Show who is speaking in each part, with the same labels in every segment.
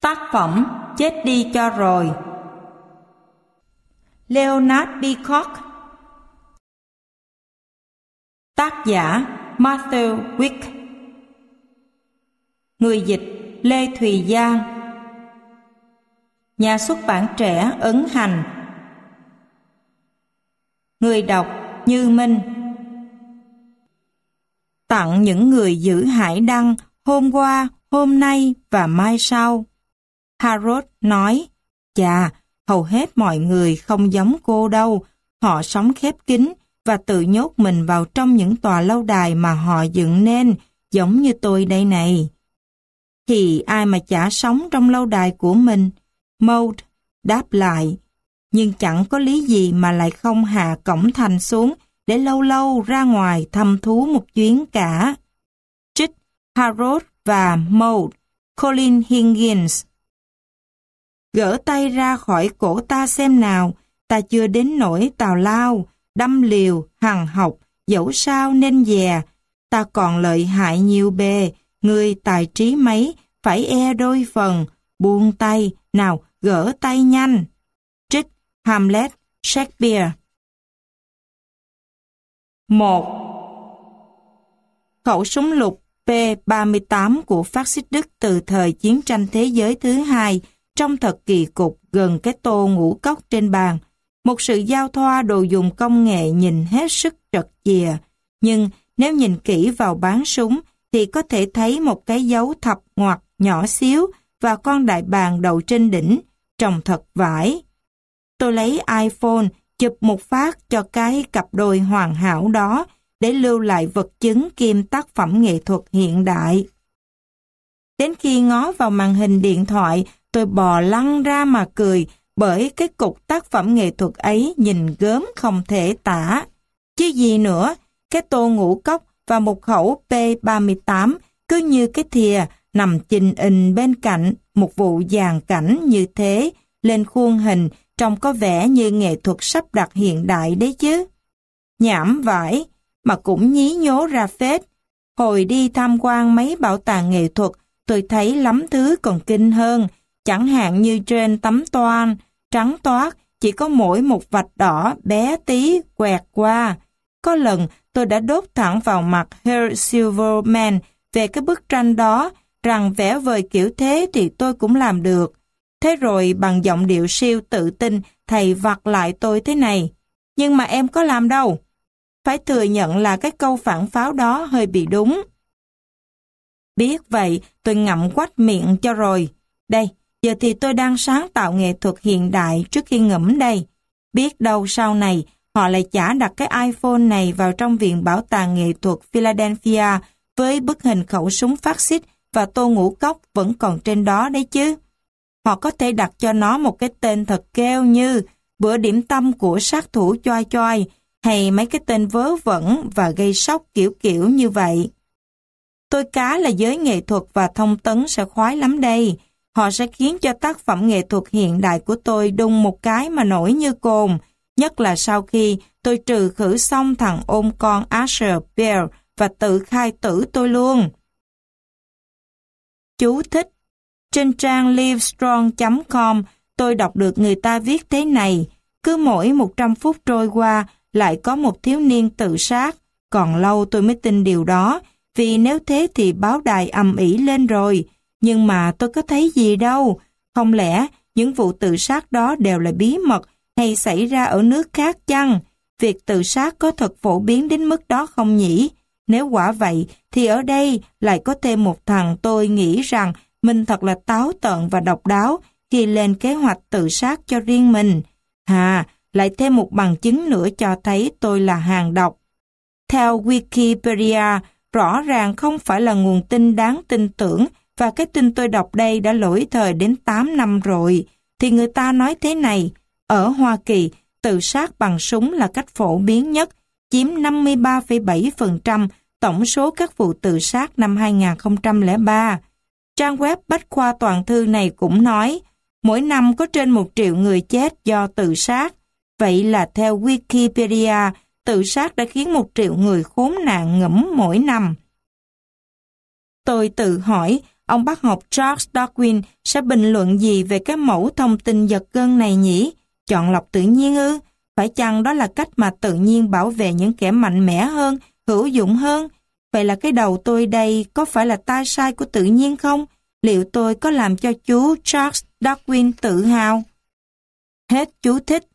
Speaker 1: Tác phẩm Chết đi cho rồi. Leonard Peacock Tác giả Matthew Wick. Người dịch Lê Thùy Giang. Nhà xuất bản trẻ Ấn Hành. Người đọc Như Minh. Tặng những người giữ hải đăng hôm qua, hôm nay và mai sau. Harold nói, chà, hầu hết mọi người không giống cô đâu, họ sống khép kín và tự nhốt mình vào trong những tòa lâu đài mà họ dựng nên, giống như tôi đây này. Thì ai mà chả sống trong lâu đài của mình? Maud đáp lại, nhưng chẳng có lý gì mà lại không hạ cổng thành xuống để lâu lâu ra ngoài thăm thú một chuyến cả. Trích Harold và Maud, Colin Higgins Gỡ tay ra khỏi cổ ta xem nào, ta chưa đến nỗi tào lao, đâm liều, hằng học, dẫu sao nên dè. Ta còn lợi hại nhiều bề, người tài trí mấy, phải e đôi phần, buông tay, nào gỡ tay nhanh. Trích Hamlet, Shakespeare 1. Khẩu súng lục P-38 của phát xít Đức từ thời chiến tranh thế giới thứ hai trong thật kỳ cục gần cái tô ngũ cốc trên bàn. Một sự giao thoa đồ dùng công nghệ nhìn hết sức trật chìa. Nhưng nếu nhìn kỹ vào bán súng thì có thể thấy một cái dấu thập ngoặt nhỏ xíu và con đại bàng đậu trên đỉnh, trồng thật vải. Tôi lấy iPhone chụp một phát cho cái cặp đôi hoàn hảo đó để lưu lại vật chứng kim tác phẩm nghệ thuật hiện đại. Đến khi ngó vào màn hình điện thoại, tôi bò lăn ra mà cười bởi cái cục tác phẩm nghệ thuật ấy nhìn gớm không thể tả. Chứ gì nữa, cái tô ngũ cốc và một khẩu P38 cứ như cái thìa nằm chình in bên cạnh một vụ dàn cảnh như thế lên khuôn hình trông có vẻ như nghệ thuật sắp đặt hiện đại đấy chứ. Nhảm vải, mà cũng nhí nhố ra phết. Hồi đi tham quan mấy bảo tàng nghệ thuật, tôi thấy lắm thứ còn kinh hơn, chẳng hạn như trên tấm toan, trắng toát, chỉ có mỗi một vạch đỏ bé tí quẹt qua. Có lần tôi đã đốt thẳng vào mặt Her Silverman về cái bức tranh đó, rằng vẽ vời kiểu thế thì tôi cũng làm được. Thế rồi bằng giọng điệu siêu tự tin, thầy vặt lại tôi thế này. Nhưng mà em có làm đâu. Phải thừa nhận là cái câu phản pháo đó hơi bị đúng. Biết vậy, tôi ngậm quách miệng cho rồi. Đây, giờ thì tôi đang sáng tạo nghệ thuật hiện đại trước khi ngẫm đây. Biết đâu sau này, họ lại chả đặt cái iPhone này vào trong viện bảo tàng nghệ thuật Philadelphia với bức hình khẩu súng phát xít và tô ngũ cốc vẫn còn trên đó đấy chứ. Họ có thể đặt cho nó một cái tên thật kêu như bữa điểm tâm của sát thủ choi choi hay mấy cái tên vớ vẩn và gây sốc kiểu kiểu như vậy. Tôi cá là giới nghệ thuật và thông tấn sẽ khoái lắm đây. Họ sẽ khiến cho tác phẩm nghệ thuật hiện đại của tôi đung một cái mà nổi như cồn, nhất là sau khi tôi trừ khử xong thằng ôm con Asher Bell và tự khai tử tôi luôn. Chú thích trên trang livestrong.com tôi đọc được người ta viết thế này, cứ mỗi 100 phút trôi qua lại có một thiếu niên tự sát. Còn lâu tôi mới tin điều đó, vì nếu thế thì báo đài ầm ĩ lên rồi. Nhưng mà tôi có thấy gì đâu. Không lẽ những vụ tự sát đó đều là bí mật hay xảy ra ở nước khác chăng? Việc tự sát có thật phổ biến đến mức đó không nhỉ? Nếu quả vậy thì ở đây lại có thêm một thằng tôi nghĩ rằng mình thật là táo tợn và độc đáo khi lên kế hoạch tự sát cho riêng mình. Hà, lại thêm một bằng chứng nữa cho thấy tôi là hàng độc. Theo Wikipedia, rõ ràng không phải là nguồn tin đáng tin tưởng và cái tin tôi đọc đây đã lỗi thời đến 8 năm rồi. Thì người ta nói thế này, ở Hoa Kỳ, tự sát bằng súng là cách phổ biến nhất, chiếm 53,7% tổng số các vụ tự sát năm 2003. Trang web Bách Khoa Toàn Thư này cũng nói, mỗi năm có trên một triệu người chết do tự sát. Vậy là theo Wikipedia, tự sát đã khiến một triệu người khốn nạn ngẫm mỗi năm. Tôi tự hỏi, ông bác học Charles Darwin sẽ bình luận gì về cái mẫu thông tin giật gân này nhỉ? Chọn lọc tự nhiên ư? Phải chăng đó là cách mà tự nhiên bảo vệ những kẻ mạnh mẽ hơn, hữu dụng hơn? Vậy là cái đầu tôi đây có phải là tai sai của tự nhiên không? Liệu tôi có làm cho chú Charles Darwin tự hào? Hết chú thích.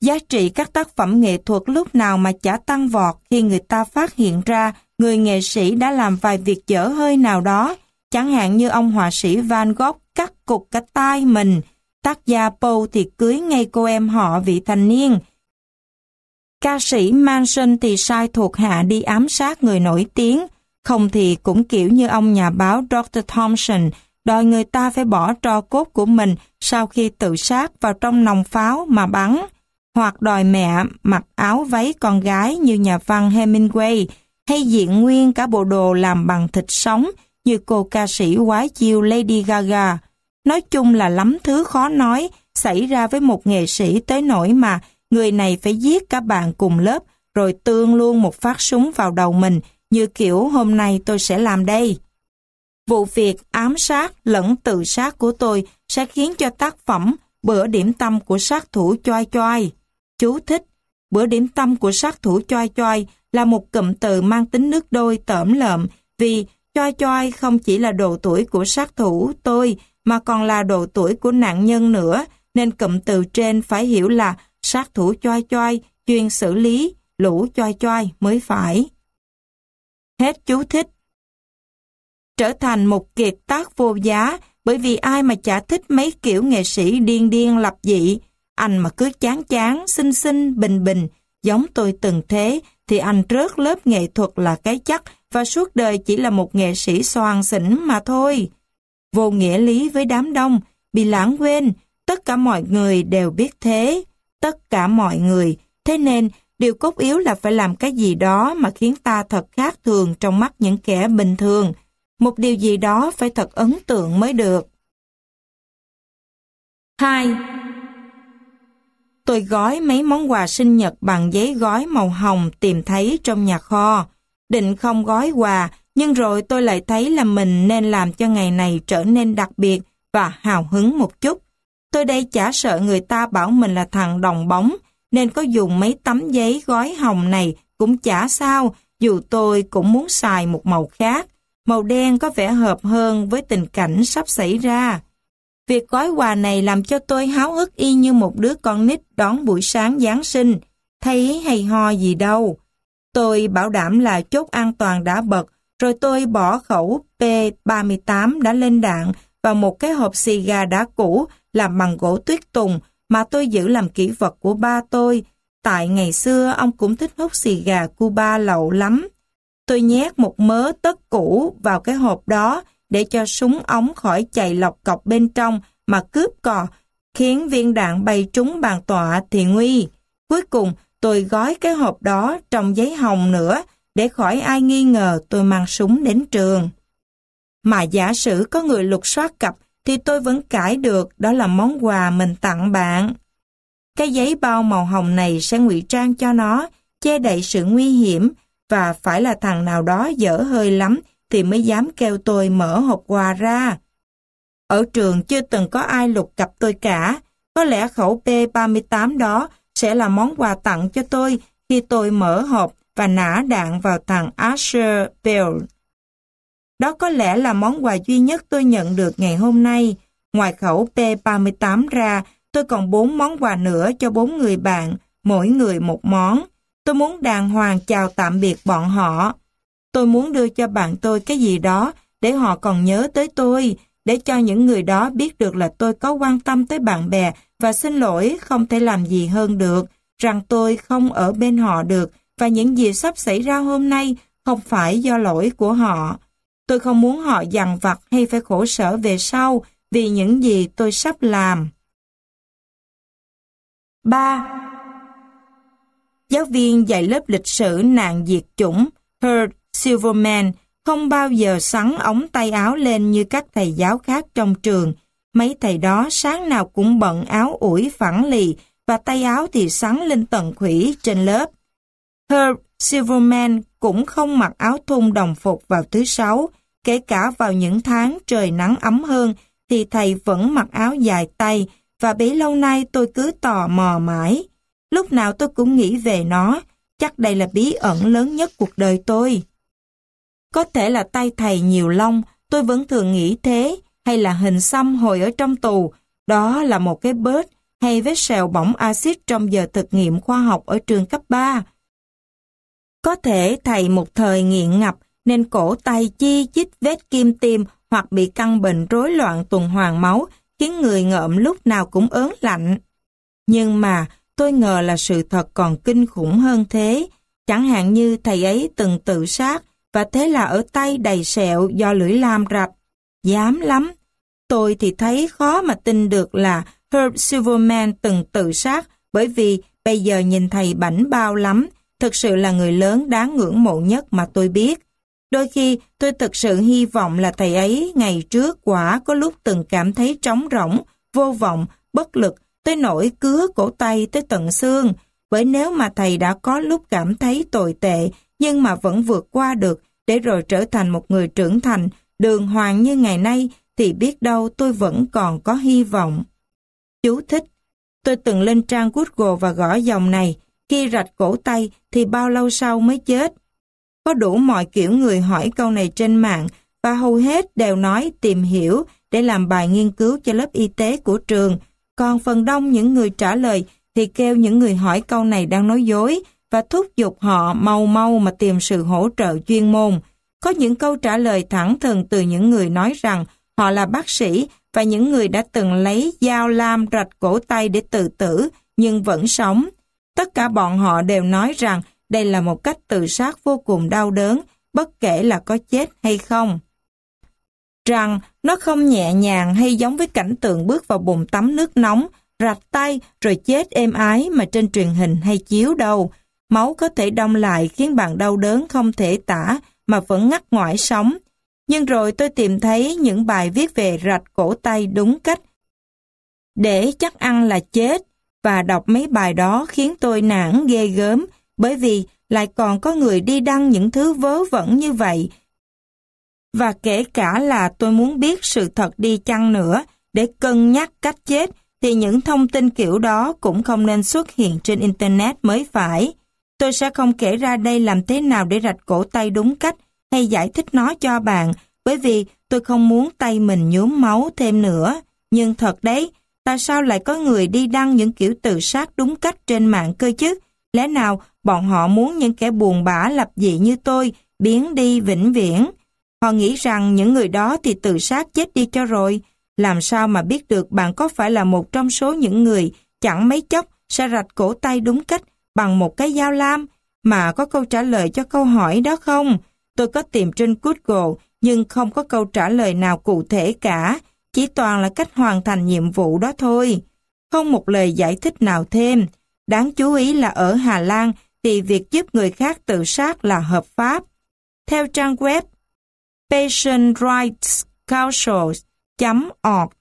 Speaker 1: Giá trị các tác phẩm nghệ thuật lúc nào mà chả tăng vọt khi người ta phát hiện ra người nghệ sĩ đã làm vài việc dở hơi nào đó, chẳng hạn như ông họa sĩ Van Gogh cắt cục cả tai mình, tác gia Poe thì cưới ngay cô em họ vị thanh niên. Ca sĩ Manson thì sai thuộc hạ đi ám sát người nổi tiếng, không thì cũng kiểu như ông nhà báo Dr. Thompson đòi người ta phải bỏ tro cốt của mình sau khi tự sát vào trong nòng pháo mà bắn, hoặc đòi mẹ mặc áo váy con gái như nhà văn Hemingway, hay diện nguyên cả bộ đồ làm bằng thịt sống như cô ca sĩ quái chiêu Lady Gaga. Nói chung là lắm thứ khó nói xảy ra với một nghệ sĩ tới nỗi mà người này phải giết cả bạn cùng lớp rồi tương luôn một phát súng vào đầu mình như kiểu hôm nay tôi sẽ làm đây. Vụ việc ám sát lẫn tự sát của tôi sẽ khiến cho tác phẩm Bữa điểm tâm của sát thủ choai choai. Chú thích, bữa điểm tâm của sát thủ choi choi là một cụm từ mang tính nước đôi tởm lợm, vì choi choi không chỉ là độ tuổi của sát thủ tôi, mà còn là độ tuổi của nạn nhân nữa, nên cụm từ trên phải hiểu là sát thủ choi choi chuyên xử lý lũ choi choi mới phải. Hết chú thích. Trở thành một kiệt tác vô giá bởi vì ai mà chả thích mấy kiểu nghệ sĩ điên điên lập dị. Anh mà cứ chán chán, xinh xinh, bình bình, giống tôi từng thế, thì anh rớt lớp nghệ thuật là cái chắc và suốt đời chỉ là một nghệ sĩ soàn xỉn mà thôi. Vô nghĩa lý với đám đông, bị lãng quên, tất cả mọi người đều biết thế, tất cả mọi người, thế nên điều cốt yếu là phải làm cái gì đó mà khiến ta thật khác thường trong mắt những kẻ bình thường, một điều gì đó phải thật ấn tượng mới được. 2. Tôi gói mấy món quà sinh nhật bằng giấy gói màu hồng tìm thấy trong nhà kho. Định không gói quà, nhưng rồi tôi lại thấy là mình nên làm cho ngày này trở nên đặc biệt và hào hứng một chút. Tôi đây chả sợ người ta bảo mình là thằng đồng bóng, nên có dùng mấy tấm giấy gói hồng này cũng chả sao, dù tôi cũng muốn xài một màu khác. Màu đen có vẻ hợp hơn với tình cảnh sắp xảy ra. Việc gói quà này làm cho tôi háo hức y như một đứa con nít đón buổi sáng Giáng sinh. Thấy hay ho gì đâu. Tôi bảo đảm là chốt an toàn đã bật, rồi tôi bỏ khẩu P38 đã lên đạn vào một cái hộp xì gà đã cũ làm bằng gỗ tuyết tùng mà tôi giữ làm kỷ vật của ba tôi. Tại ngày xưa ông cũng thích hút xì gà Cuba lậu lắm. Tôi nhét một mớ tất cũ vào cái hộp đó để cho súng ống khỏi chạy lọc cọc bên trong mà cướp cò, khiến viên đạn bay trúng bàn tọa thì nguy. Cuối cùng, tôi gói cái hộp đó trong giấy hồng nữa để khỏi ai nghi ngờ tôi mang súng đến trường. Mà giả sử có người lục soát cặp thì tôi vẫn cãi được đó là món quà mình tặng bạn. Cái giấy bao màu hồng này sẽ ngụy trang cho nó, che đậy sự nguy hiểm và phải là thằng nào đó dở hơi lắm thì mới dám kêu tôi mở hộp quà ra. Ở trường chưa từng có ai lục cặp tôi cả, có lẽ khẩu P38 đó sẽ là món quà tặng cho tôi khi tôi mở hộp và nã đạn vào thằng Asher Bell. Đó có lẽ là món quà duy nhất tôi nhận được ngày hôm nay. Ngoài khẩu P38 ra, tôi còn bốn món quà nữa cho bốn người bạn, mỗi người một món. Tôi muốn đàng hoàng chào tạm biệt bọn họ. Tôi muốn đưa cho bạn tôi cái gì đó để họ còn nhớ tới tôi, để cho những người đó biết được là tôi có quan tâm tới bạn bè và xin lỗi không thể làm gì hơn được, rằng tôi không ở bên họ được và những gì sắp xảy ra hôm nay không phải do lỗi của họ. Tôi không muốn họ dằn vặt hay phải khổ sở về sau vì những gì tôi sắp làm. 3. Giáo viên dạy lớp lịch sử nạn diệt chủng Heard Silverman không bao giờ sắn ống tay áo lên như các thầy giáo khác trong trường. Mấy thầy đó sáng nào cũng bận áo ủi phẳng lì và tay áo thì sắn lên tận khủy trên lớp. Herb Silverman cũng không mặc áo thun đồng phục vào thứ sáu kể cả vào những tháng trời nắng ấm hơn, thì thầy vẫn mặc áo dài tay, và bấy lâu nay tôi cứ tò mò mãi. Lúc nào tôi cũng nghĩ về nó, chắc đây là bí ẩn lớn nhất cuộc đời tôi. Có thể là tay thầy nhiều lông, tôi vẫn thường nghĩ thế, hay là hình xăm hồi ở trong tù, đó là một cái bớt hay vết sẹo bỏng axit trong giờ thực nghiệm khoa học ở trường cấp 3. Có thể thầy một thời nghiện ngập nên cổ tay chi chích vết kim tiêm hoặc bị căn bệnh rối loạn tuần hoàn máu khiến người ngợm lúc nào cũng ớn lạnh. Nhưng mà tôi ngờ là sự thật còn kinh khủng hơn thế. Chẳng hạn như thầy ấy từng tự sát và thế là ở tay đầy sẹo do lưỡi lam rạch. Dám lắm. Tôi thì thấy khó mà tin được là Herb Silverman từng tự sát bởi vì bây giờ nhìn thầy bảnh bao lắm, thực sự là người lớn đáng ngưỡng mộ nhất mà tôi biết. Đôi khi tôi thực sự hy vọng là thầy ấy ngày trước quả có lúc từng cảm thấy trống rỗng, vô vọng, bất lực, tới nỗi cứa cổ tay tới tận xương. Bởi nếu mà thầy đã có lúc cảm thấy tồi tệ nhưng mà vẫn vượt qua được để rồi trở thành một người trưởng thành, đường hoàng như ngày nay thì biết đâu tôi vẫn còn có hy vọng. Chú thích Tôi từng lên trang Google và gõ dòng này, khi rạch cổ tay thì bao lâu sau mới chết. Có đủ mọi kiểu người hỏi câu này trên mạng và hầu hết đều nói tìm hiểu để làm bài nghiên cứu cho lớp y tế của trường. Còn phần đông những người trả lời thì kêu những người hỏi câu này đang nói dối và thúc giục họ mau mau mà tìm sự hỗ trợ chuyên môn. Có những câu trả lời thẳng thừng từ những người nói rằng họ là bác sĩ và những người đã từng lấy dao lam rạch cổ tay để tự tử nhưng vẫn sống. Tất cả bọn họ đều nói rằng đây là một cách tự sát vô cùng đau đớn, bất kể là có chết hay không. Rằng nó không nhẹ nhàng hay giống với cảnh tượng bước vào bồn tắm nước nóng, rạch tay rồi chết êm ái mà trên truyền hình hay chiếu đâu. Máu có thể đông lại khiến bạn đau đớn không thể tả mà vẫn ngắt ngoại sống. Nhưng rồi tôi tìm thấy những bài viết về rạch cổ tay đúng cách. Để chắc ăn là chết, và đọc mấy bài đó khiến tôi nản ghê gớm, bởi vì lại còn có người đi đăng những thứ vớ vẩn như vậy. Và kể cả là tôi muốn biết sự thật đi chăng nữa, để cân nhắc cách chết, thì những thông tin kiểu đó cũng không nên xuất hiện trên Internet mới phải. Tôi sẽ không kể ra đây làm thế nào để rạch cổ tay đúng cách hay giải thích nó cho bạn, bởi vì tôi không muốn tay mình nhuốm máu thêm nữa. Nhưng thật đấy, tại sao lại có người đi đăng những kiểu tự sát đúng cách trên mạng cơ chứ? Lẽ nào bọn họ muốn những kẻ buồn bã lập dị như tôi biến đi vĩnh viễn? Họ nghĩ rằng những người đó thì tự sát chết đi cho rồi. Làm sao mà biết được bạn có phải là một trong số những người chẳng mấy chốc sẽ rạch cổ tay đúng cách bằng một cái dao lam mà có câu trả lời cho câu hỏi đó không? Tôi có tìm trên Google nhưng không có câu trả lời nào cụ thể cả, chỉ toàn là cách hoàn thành nhiệm vụ đó thôi. Không một lời giải thích nào thêm. Đáng chú ý là ở Hà Lan thì việc giúp người khác tự sát là hợp pháp. Theo trang web Patient Rights Council.org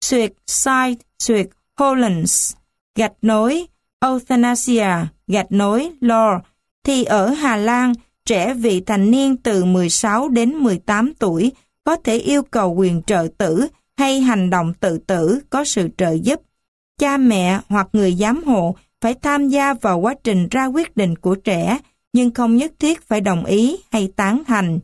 Speaker 1: Suyệt site Suyệt Hollands gạch nối Euthanasia gạch nối Law thì ở Hà Lan trẻ vị thành niên từ 16 đến 18 tuổi có thể yêu cầu quyền trợ tử hay hành động tự tử có sự trợ giúp. Cha mẹ hoặc người giám hộ phải tham gia vào quá trình ra quyết định của trẻ, nhưng không nhất thiết phải đồng ý hay tán thành.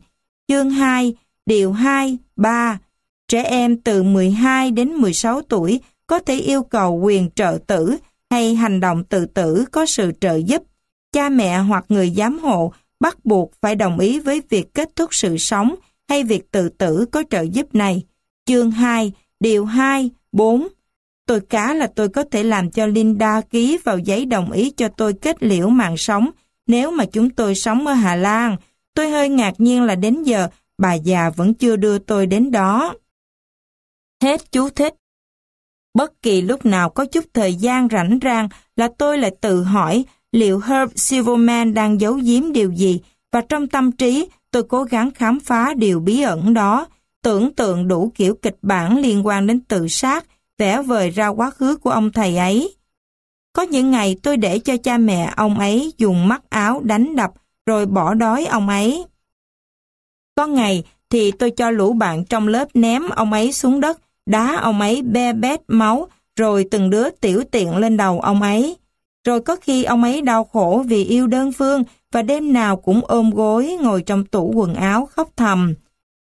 Speaker 1: Chương 2, Điều 2, 3 Trẻ em từ 12 đến 16 tuổi có thể yêu cầu quyền trợ tử hay hành động tự tử có sự trợ giúp. Cha mẹ hoặc người giám hộ bắt buộc phải đồng ý với việc kết thúc sự sống hay việc tự tử có trợ giúp này. Chương 2, Điều 2, 4 Tôi cá là tôi có thể làm cho Linda ký vào giấy đồng ý cho tôi kết liễu mạng sống nếu mà chúng tôi sống ở Hà Lan. Tôi hơi ngạc nhiên là đến giờ bà già vẫn chưa đưa tôi đến đó. Hết chú thích. Bất kỳ lúc nào có chút thời gian rảnh rang là tôi lại tự hỏi liệu Herb Silverman đang giấu giếm điều gì và trong tâm trí tôi cố gắng khám phá điều bí ẩn đó, tưởng tượng đủ kiểu kịch bản liên quan đến tự sát, vẽ vời ra quá khứ của ông thầy ấy. Có những ngày tôi để cho cha mẹ ông ấy dùng mắt áo đánh đập rồi bỏ đói ông ấy. Có ngày thì tôi cho lũ bạn trong lớp ném ông ấy xuống đất, đá ông ấy be bét máu, rồi từng đứa tiểu tiện lên đầu ông ấy. Rồi có khi ông ấy đau khổ vì yêu đơn phương và đêm nào cũng ôm gối ngồi trong tủ quần áo khóc thầm.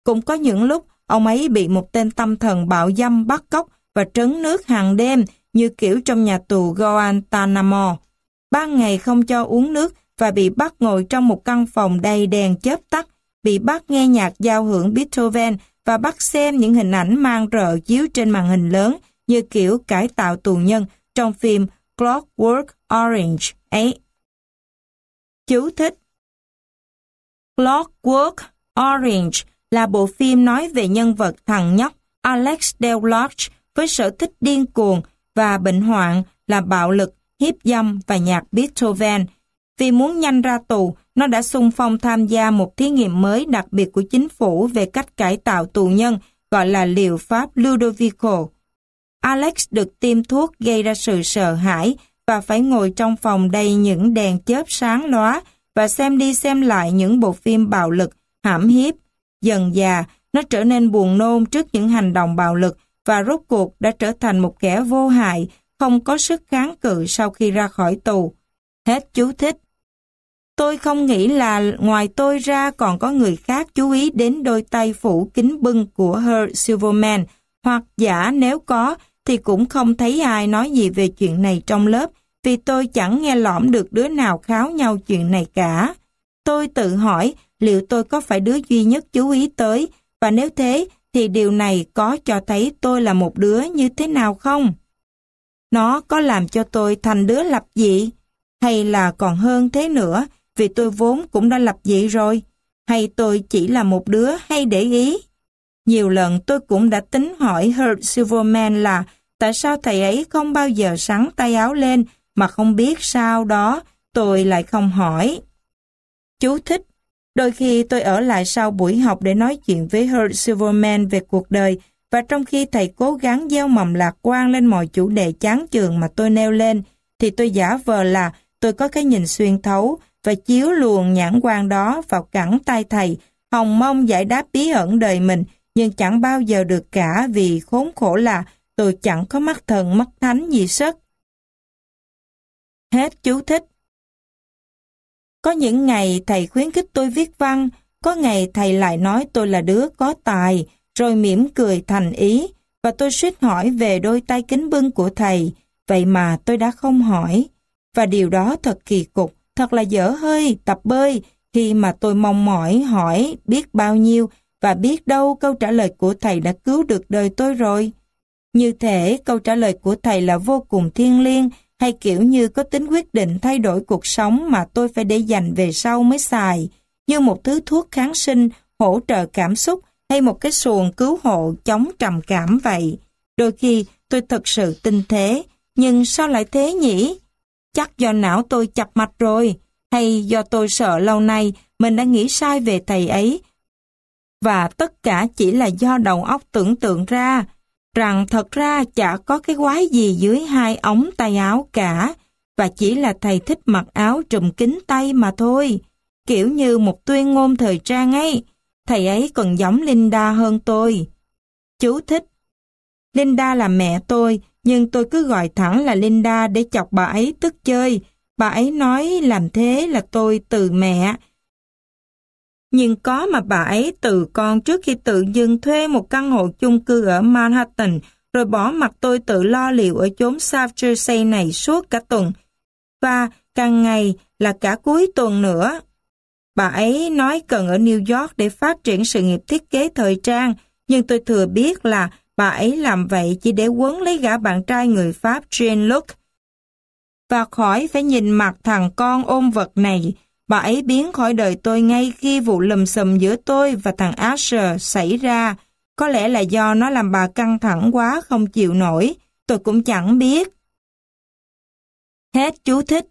Speaker 1: Cũng có những lúc ông ấy bị một tên tâm thần bạo dâm bắt cóc và trấn nước hàng đêm như kiểu trong nhà tù Guantanamo. Ban ngày không cho uống nước và bị bắt ngồi trong một căn phòng đầy đèn chớp tắt, bị bắt nghe nhạc giao hưởng Beethoven và bắt xem những hình ảnh mang rợ chiếu trên màn hình lớn như kiểu cải tạo tù nhân trong phim Clockwork Orange ấy. Chú thích Clockwork Orange là bộ phim nói về nhân vật thằng nhóc Alex Del Lodge với sở thích điên cuồng và bệnh hoạn là bạo lực, hiếp dâm và nhạc Beethoven. Vì muốn nhanh ra tù, nó đã xung phong tham gia một thí nghiệm mới đặc biệt của chính phủ về cách cải tạo tù nhân gọi là liệu pháp Ludovico. Alex được tiêm thuốc gây ra sự sợ hãi và phải ngồi trong phòng đầy những đèn chớp sáng lóa và xem đi xem lại những bộ phim bạo lực, hãm hiếp. Dần già, nó trở nên buồn nôn trước những hành động bạo lực và rốt cuộc đã trở thành một kẻ vô hại, không có sức kháng cự sau khi ra khỏi tù. Hết chú thích. Tôi không nghĩ là ngoài tôi ra còn có người khác chú ý đến đôi tay phủ kính bưng của Her Silverman, hoặc giả nếu có thì cũng không thấy ai nói gì về chuyện này trong lớp, vì tôi chẳng nghe lõm được đứa nào kháo nhau chuyện này cả. Tôi tự hỏi liệu tôi có phải đứa duy nhất chú ý tới, và nếu thế thì điều này có cho thấy tôi là một đứa như thế nào không? Nó có làm cho tôi thành đứa lập dị? Hay là còn hơn thế nữa, vì tôi vốn cũng đã lập dị rồi? Hay tôi chỉ là một đứa hay để ý? Nhiều lần tôi cũng đã tính hỏi Herb Silverman là tại sao thầy ấy không bao giờ sắn tay áo lên mà không biết sao đó tôi lại không hỏi. Chú thích Đôi khi tôi ở lại sau buổi học để nói chuyện với Herb Silverman về cuộc đời và trong khi thầy cố gắng gieo mầm lạc quan lên mọi chủ đề chán chường mà tôi nêu lên, thì tôi giả vờ là tôi có cái nhìn xuyên thấu và chiếu luồng nhãn quan đó vào cẳng tay thầy, hồng mong giải đáp bí ẩn đời mình, nhưng chẳng bao giờ được cả vì khốn khổ là tôi chẳng có mắt thần mắt thánh gì sất. Hết chú thích. Có những ngày thầy khuyến khích tôi viết văn, có ngày thầy lại nói tôi là đứa có tài, rồi mỉm cười thành ý, và tôi suýt hỏi về đôi tay kính bưng của thầy, vậy mà tôi đã không hỏi. Và điều đó thật kỳ cục, thật là dở hơi, tập bơi, khi mà tôi mong mỏi hỏi biết bao nhiêu, và biết đâu câu trả lời của thầy đã cứu được đời tôi rồi. Như thể câu trả lời của thầy là vô cùng thiêng liêng, hay kiểu như có tính quyết định thay đổi cuộc sống mà tôi phải để dành về sau mới xài, như một thứ thuốc kháng sinh, hỗ trợ cảm xúc hay một cái xuồng cứu hộ chống trầm cảm vậy. Đôi khi tôi thật sự tin thế, nhưng sao lại thế nhỉ? Chắc do não tôi chập mạch rồi, hay do tôi sợ lâu nay mình đã nghĩ sai về thầy ấy. Và tất cả chỉ là do đầu óc tưởng tượng ra, rằng thật ra chả có cái quái gì dưới hai ống tay áo cả, và chỉ là thầy thích mặc áo trùm kín tay mà thôi, kiểu như một tuyên ngôn thời trang ấy. Thầy ấy còn giống Linda hơn tôi. Chú thích. Linda là mẹ tôi, nhưng tôi cứ gọi thẳng là Linda để chọc bà ấy tức chơi. Bà ấy nói làm thế là tôi từ mẹ, nhưng có mà bà ấy từ con trước khi tự dưng thuê một căn hộ chung cư ở Manhattan, rồi bỏ mặt tôi tự lo liệu ở chốn South Jersey này suốt cả tuần. Và càng ngày là cả cuối tuần nữa. Bà ấy nói cần ở New York để phát triển sự nghiệp thiết kế thời trang, nhưng tôi thừa biết là bà ấy làm vậy chỉ để quấn lấy gã bạn trai người Pháp Jean-Luc. Và khỏi phải nhìn mặt thằng con ôm vật này, Bà ấy biến khỏi đời tôi ngay khi vụ lùm xùm giữa tôi và thằng Asher xảy ra. Có lẽ là do nó làm bà căng thẳng quá không chịu nổi. Tôi cũng chẳng biết. Hết chú thích.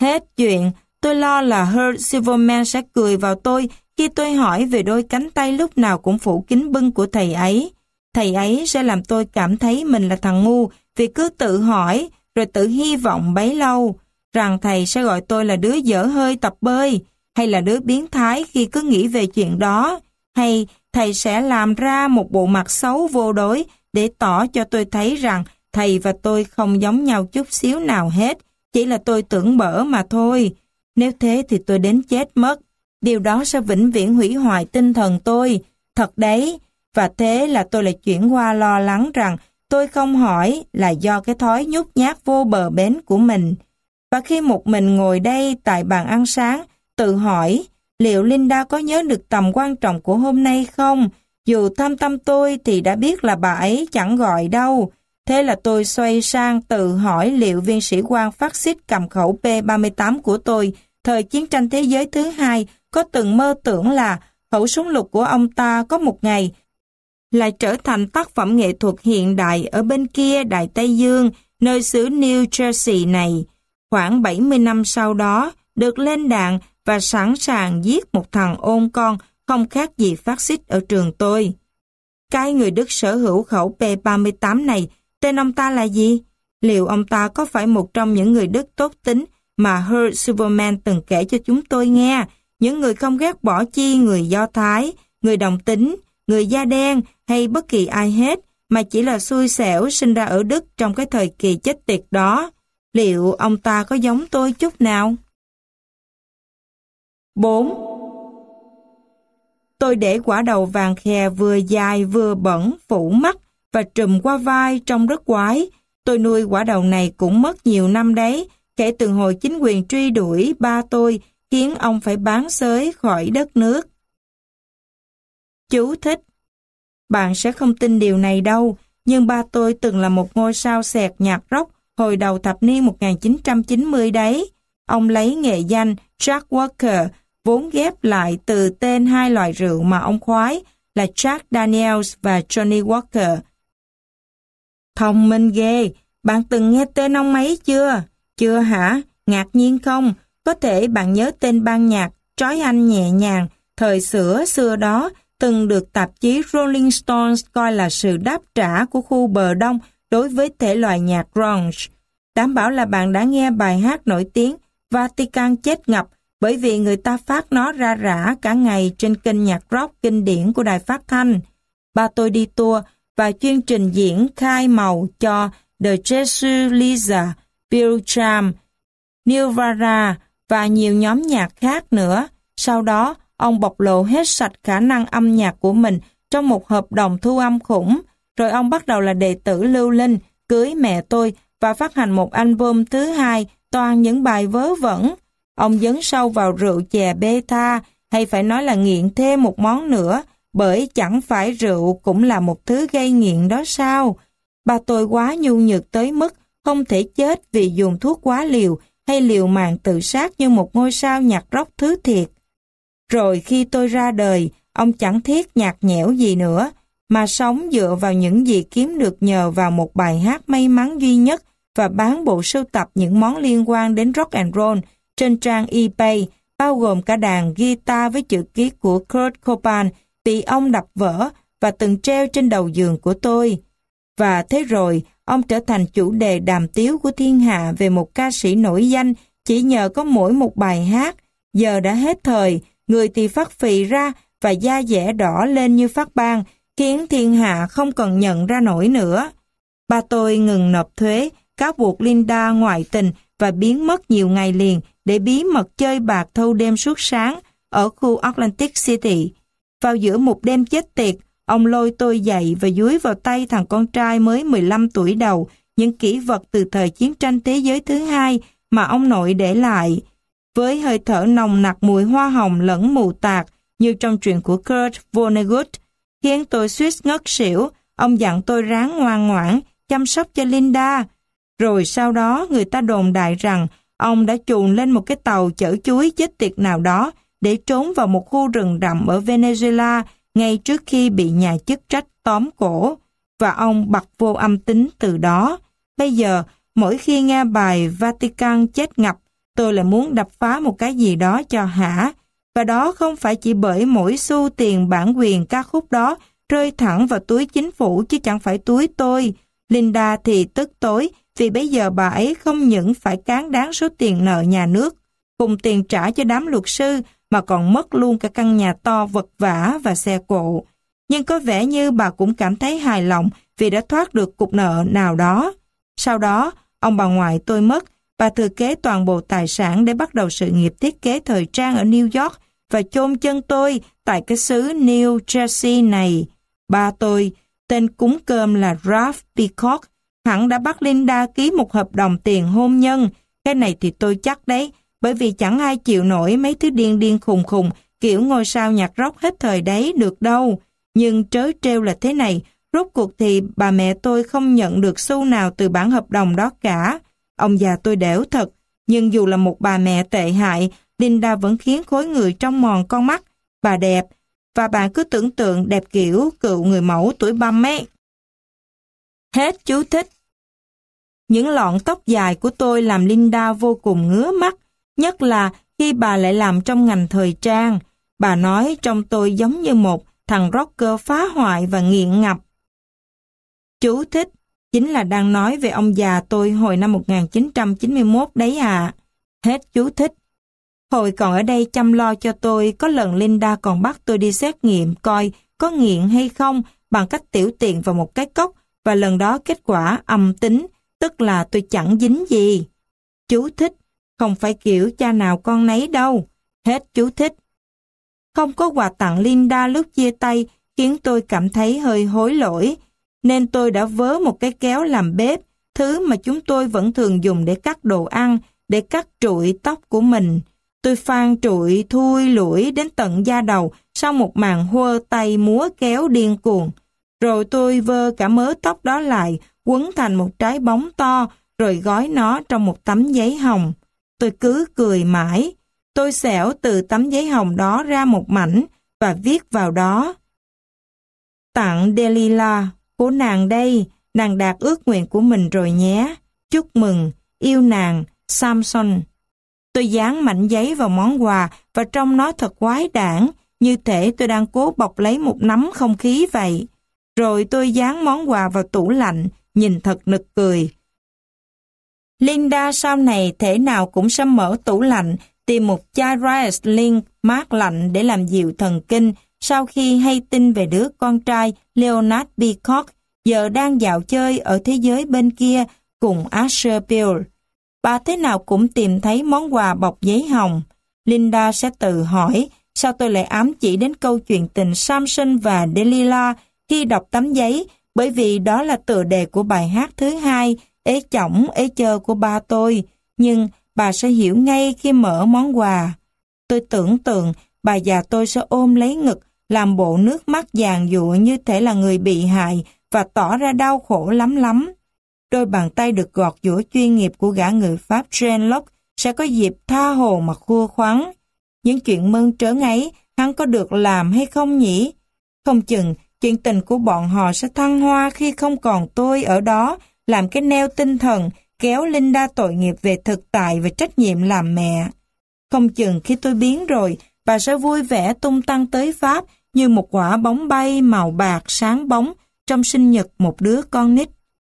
Speaker 1: Hết chuyện, tôi lo là Herb Silverman sẽ cười vào tôi khi tôi hỏi về đôi cánh tay lúc nào cũng phủ kính bưng của thầy ấy. Thầy ấy sẽ làm tôi cảm thấy mình là thằng ngu vì cứ tự hỏi rồi tự hy vọng bấy lâu rằng thầy sẽ gọi tôi là đứa dở hơi tập bơi, hay là đứa biến thái khi cứ nghĩ về chuyện đó, hay thầy sẽ làm ra một bộ mặt xấu vô đối để tỏ cho tôi thấy rằng thầy và tôi không giống nhau chút xíu nào hết, chỉ là tôi tưởng bở mà thôi. Nếu thế thì tôi đến chết mất. Điều đó sẽ vĩnh viễn hủy hoại tinh thần tôi. Thật đấy. Và thế là tôi lại chuyển qua lo lắng rằng tôi không hỏi là do cái thói nhút nhát vô bờ bến của mình. Và khi một mình ngồi đây tại bàn ăn sáng, tự hỏi liệu Linda có nhớ được tầm quan trọng của hôm nay không? Dù thăm tâm tôi thì đã biết là bà ấy chẳng gọi đâu. Thế là tôi xoay sang tự hỏi liệu viên sĩ quan phát xít cầm khẩu P-38 của tôi thời chiến tranh thế giới thứ hai có từng mơ tưởng là khẩu súng lục của ông ta có một ngày lại trở thành tác phẩm nghệ thuật hiện đại ở bên kia Đại Tây Dương, nơi xứ New Jersey này. Khoảng 70 năm sau đó, được lên đạn và sẵn sàng giết một thằng ôn con không khác gì phát xít ở trường tôi. Cái người Đức sở hữu khẩu P-38 này, tên ông ta là gì? Liệu ông ta có phải một trong những người Đức tốt tính mà Herr Superman từng kể cho chúng tôi nghe? Những người không ghét bỏ chi người Do Thái, người đồng tính, người da đen hay bất kỳ ai hết, mà chỉ là xui xẻo sinh ra ở Đức trong cái thời kỳ chết tiệt đó. Liệu ông ta có giống tôi chút nào? 4. Tôi để quả đầu vàng khè vừa dài vừa bẩn, phủ mắt và trùm qua vai trông rất quái. Tôi nuôi quả đầu này cũng mất nhiều năm đấy, kể từ hồi chính quyền truy đuổi ba tôi khiến ông phải bán xới khỏi đất nước. Chú thích bạn sẽ không tin điều này đâu, nhưng ba tôi từng là một ngôi sao xẹt nhạc rock hồi đầu thập niên 1990 đấy. Ông lấy nghệ danh Jack Walker vốn ghép lại từ tên hai loại rượu mà ông khoái là Jack Daniels và Johnny Walker. Thông minh ghê, bạn từng nghe tên ông ấy chưa? Chưa hả? Ngạc nhiên không? Có thể bạn nhớ tên ban nhạc Trói Anh nhẹ nhàng, thời sửa xưa đó từng được tạp chí Rolling Stones coi là sự đáp trả của khu bờ đông đối với thể loại nhạc grunge. Đảm bảo là bạn đã nghe bài hát nổi tiếng Vatican chết ngập bởi vì người ta phát nó ra rã cả ngày trên kênh nhạc rock kinh điển của đài phát thanh. Ba tôi đi tour và chuyên trình diễn khai màu cho The Jesus Lisa, Bill Tram, Nirvana và nhiều nhóm nhạc khác nữa. Sau đó, ông bộc lộ hết sạch khả năng âm nhạc của mình trong một hợp đồng thu âm khủng, rồi ông bắt đầu là đệ tử lưu linh, cưới mẹ tôi và phát hành một album thứ hai toàn những bài vớ vẩn. Ông dấn sâu vào rượu chè beta, hay phải nói là nghiện thêm một món nữa, bởi chẳng phải rượu cũng là một thứ gây nghiện đó sao? Bà tôi quá nhu nhược tới mức không thể chết vì dùng thuốc quá liều hay liều mạng tự sát như một ngôi sao nhạc rock thứ thiệt. Rồi khi tôi ra đời, ông chẳng thiết nhạt nhẽo gì nữa, mà sống dựa vào những gì kiếm được nhờ vào một bài hát may mắn duy nhất và bán bộ sưu tập những món liên quan đến rock and roll trên trang eBay, bao gồm cả đàn guitar với chữ ký của Kurt Cobain bị ông đập vỡ và từng treo trên đầu giường của tôi. Và thế rồi, ông trở thành chủ đề đàm tiếu của thiên hạ về một ca sĩ nổi danh chỉ nhờ có mỗi một bài hát. Giờ đã hết thời, người thì phát phì ra và da dẻ đỏ lên như phát ban, khiến thiên hạ không cần nhận ra nổi nữa. Ba tôi ngừng nộp thuế, cáo buộc Linda ngoại tình và biến mất nhiều ngày liền để bí mật chơi bạc thâu đêm suốt sáng ở khu Atlantic City. Vào giữa một đêm chết tiệt, ông lôi tôi dậy và dúi vào tay thằng con trai mới 15 tuổi đầu những kỷ vật từ thời chiến tranh thế giới thứ hai mà ông nội để lại. Với hơi thở nồng nặc mùi hoa hồng lẫn mù tạc như trong truyện của Kurt Vonnegut, khiến tôi suýt ngất xỉu, ông dặn tôi ráng ngoan ngoãn, chăm sóc cho Linda. Rồi sau đó người ta đồn đại rằng ông đã chuồn lên một cái tàu chở chuối chết tiệt nào đó để trốn vào một khu rừng rậm ở Venezuela ngay trước khi bị nhà chức trách tóm cổ và ông bật vô âm tính từ đó. Bây giờ, mỗi khi nghe bài Vatican chết ngập, tôi lại muốn đập phá một cái gì đó cho hả. Và đó không phải chỉ bởi mỗi xu tiền bản quyền ca khúc đó rơi thẳng vào túi chính phủ chứ chẳng phải túi tôi. Linda thì tức tối vì bây giờ bà ấy không những phải cán đáng số tiền nợ nhà nước, cùng tiền trả cho đám luật sư, mà còn mất luôn cả căn nhà to vật vả và xe cộ. Nhưng có vẻ như bà cũng cảm thấy hài lòng vì đã thoát được cục nợ nào đó. Sau đó, ông bà ngoại tôi mất, bà thừa kế toàn bộ tài sản để bắt đầu sự nghiệp thiết kế thời trang ở New York và chôn chân tôi tại cái xứ New Jersey này. Ba tôi, tên cúng cơm là Ralph Peacock, hẳn đã bắt Linda ký một hợp đồng tiền hôn nhân. Cái này thì tôi chắc đấy, bởi vì chẳng ai chịu nổi mấy thứ điên điên khùng khùng, kiểu ngôi sao nhạc rock hết thời đấy được đâu. Nhưng trớ trêu là thế này, rốt cuộc thì bà mẹ tôi không nhận được xu nào từ bản hợp đồng đó cả. Ông già tôi đẻo thật, nhưng dù là một bà mẹ tệ hại, Linda vẫn khiến khối người trong mòn con mắt. Bà đẹp, và bạn cứ tưởng tượng đẹp kiểu cựu người mẫu tuổi băm ấy. Hết chú thích. Những lọn tóc dài của tôi làm Linda vô cùng ngứa mắt, nhất là khi bà lại làm trong ngành thời trang. Bà nói trong tôi giống như một thằng rocker phá hoại và nghiện ngập. Chú thích, chính là đang nói về ông già tôi hồi năm 1991 đấy à. Hết chú thích. Hồi còn ở đây chăm lo cho tôi, có lần Linda còn bắt tôi đi xét nghiệm coi có nghiện hay không bằng cách tiểu tiện vào một cái cốc và lần đó kết quả âm tính, tức là tôi chẳng dính gì. Chú thích, không phải kiểu cha nào con nấy đâu. Hết chú thích. Không có quà tặng Linda lúc chia tay khiến tôi cảm thấy hơi hối lỗi, nên tôi đã vớ một cái kéo làm bếp, thứ mà chúng tôi vẫn thường dùng để cắt đồ ăn, để cắt trụi tóc của mình. Tôi phan trụi thui lũi đến tận da đầu sau một màn hơ tay múa kéo điên cuồng. Rồi tôi vơ cả mớ tóc đó lại, quấn thành một trái bóng to, rồi gói nó trong một tấm giấy hồng. Tôi cứ cười mãi. Tôi xẻo từ tấm giấy hồng đó ra một mảnh và viết vào đó. Tặng Delila, của nàng đây, nàng đạt ước nguyện của mình rồi nhé. Chúc mừng, yêu nàng, Samson. Tôi dán mảnh giấy vào món quà và trong nó thật quái đản, như thể tôi đang cố bọc lấy một nắm không khí vậy. Rồi tôi dán món quà vào tủ lạnh, nhìn thật nực cười. Linda sau này thể nào cũng sẽ mở tủ lạnh, tìm một chai Riesling mát lạnh để làm dịu thần kinh sau khi hay tin về đứa con trai Leonard Peacock giờ đang dạo chơi ở thế giới bên kia cùng Asher Bill bà thế nào cũng tìm thấy món quà bọc giấy hồng. Linda sẽ tự hỏi, sao tôi lại ám chỉ đến câu chuyện tình Samson và Delilah khi đọc tấm giấy, bởi vì đó là tựa đề của bài hát thứ hai, ế chỏng, ế chờ của ba tôi. Nhưng bà sẽ hiểu ngay khi mở món quà. Tôi tưởng tượng bà già tôi sẽ ôm lấy ngực, làm bộ nước mắt giàn dụa như thể là người bị hại và tỏ ra đau khổ lắm lắm. Đôi bàn tay được gọt giũa chuyên nghiệp của gã người Pháp Jean Locke sẽ có dịp tha hồ mà khua khoắn. Những chuyện mơn trớn ấy, hắn có được làm hay không nhỉ? Không chừng, chuyện tình của bọn họ sẽ thăng hoa khi không còn tôi ở đó, làm cái neo tinh thần, kéo Linda tội nghiệp về thực tại và trách nhiệm làm mẹ. Không chừng khi tôi biến rồi, bà sẽ vui vẻ tung tăng tới Pháp như một quả bóng bay màu bạc sáng bóng trong sinh nhật một đứa con nít.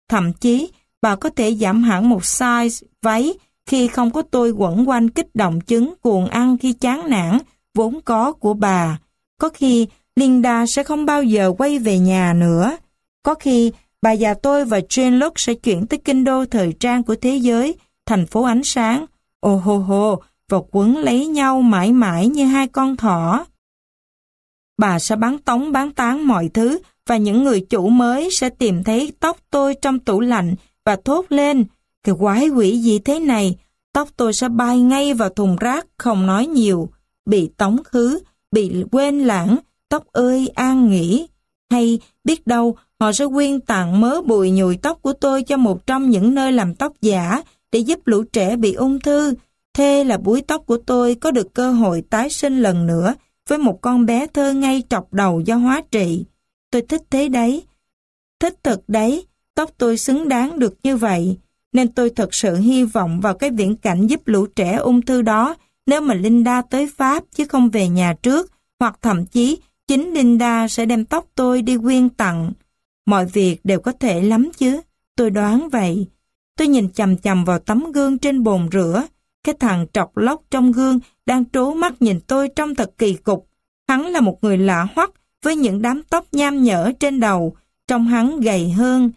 Speaker 1: Thậm chí, bà có thể giảm hẳn một size váy khi không có tôi quẩn quanh kích động chứng cuồng ăn khi chán nản vốn có của bà. Có khi Linda sẽ không bao giờ quay về nhà nữa. Có khi bà già tôi và Jane Locke sẽ chuyển tới kinh đô thời trang của thế giới, thành phố ánh sáng. Ồ hô hô, và quấn lấy nhau mãi mãi như hai con thỏ. Bà sẽ bán tống bán tán mọi thứ và những người chủ mới sẽ tìm thấy tóc tôi trong tủ lạnh và thốt lên, cái quái quỷ gì thế này, tóc tôi sẽ bay ngay vào thùng rác, không nói nhiều, bị tống khứ, bị quên lãng, tóc ơi an nghỉ. Hay biết đâu họ sẽ quyên tặng mớ bùi nhùi tóc của tôi cho một trong những nơi làm tóc giả để giúp lũ trẻ bị ung thư. Thế là búi tóc của tôi có được cơ hội tái sinh lần nữa với một con bé thơ ngay trọc đầu do hóa trị. Tôi thích thế đấy. Thích thật đấy, tóc tôi xứng đáng được như vậy. Nên tôi thật sự hy vọng vào cái viễn cảnh giúp lũ trẻ ung thư đó nếu mà Linda tới Pháp chứ không về nhà trước, hoặc thậm chí chính Linda sẽ đem tóc tôi đi quyên tặng. Mọi việc đều có thể lắm chứ, tôi đoán vậy. Tôi nhìn chầm chầm vào tấm gương trên bồn rửa, cái thằng trọc lóc trong gương đang trố mắt nhìn tôi trong thật kỳ cục. Hắn là một người lạ hoắc với những đám tóc nham nhở trên đầu, trông hắn gầy hơn.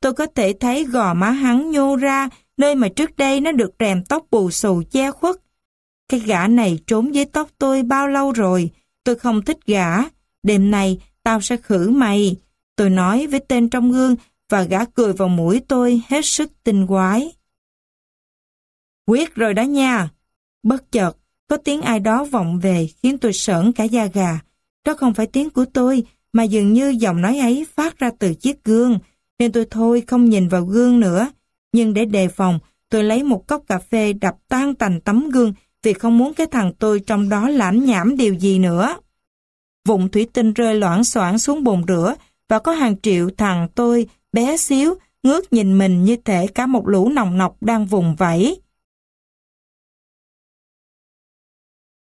Speaker 1: Tôi có thể thấy gò má hắn nhô ra, nơi mà trước đây nó được rèm tóc bù xù che khuất. Cái gã này trốn dưới tóc tôi bao lâu rồi, tôi không thích gã. Đêm nay, tao sẽ khử mày. Tôi nói với tên trong gương và gã cười vào mũi tôi hết sức tinh quái. Quyết rồi đó nha. Bất chợt, có tiếng ai đó vọng về khiến tôi sởn cả da gà. Đó không phải tiếng của tôi, mà dường như giọng nói ấy phát ra từ chiếc gương, nên tôi thôi không nhìn vào gương nữa. Nhưng để đề phòng, tôi lấy một cốc cà phê đập tan tành tấm gương vì không muốn cái thằng tôi trong đó lãm nhảm điều gì nữa. Vụn thủy tinh rơi loãng xoảng xuống bồn rửa và có hàng triệu thằng tôi bé xíu ngước nhìn mình như thể cả một lũ nòng nọc đang vùng vẫy.